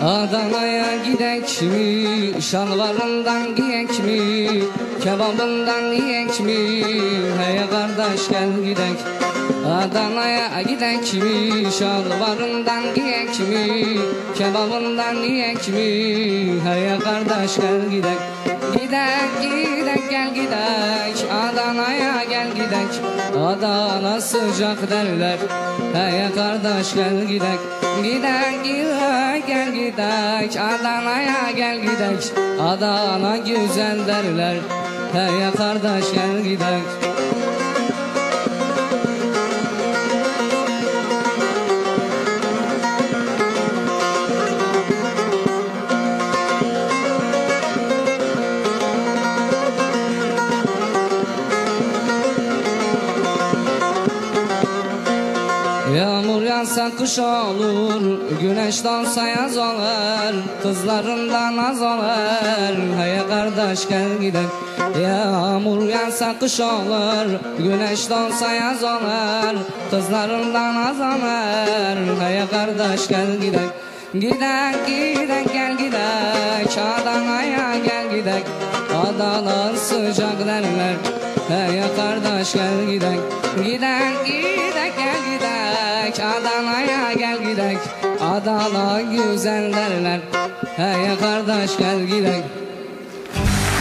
Adana'ya gidek mi? Şalvarından giyek mi? Kebabından yiyek mi? Hey kardeş gel gidek Adana'ya gidek mi? Şalvarından giyek mi? Kebabından yiyek mi? Hey kardeş gel gidek Gidek gidek gel gidek Adana'ya gel gidek Adana sıcak derler Hey kardeş gel gidek Gidek gidek gidek Adana'ya gel gidek Adana güzel derler Hey kardeş gel gidek Yağmur yağsa kış olur, güneş doğsa yaz olur, kızlarından az olur, hey kardeş gel gidelim. Yağmur yağsa kış olur, güneş doğsa yaz olur, kızlarından az olur, hey kardeş gel gidelim. Gidek gidek gel gidek Adana'ya gel gidek Adana sıcak derler Hey kardeş gel gidek. Gidek gidek gel gidek. Adana'ya gel gidek. Adana güzel derler. Hey kardeş gel gidek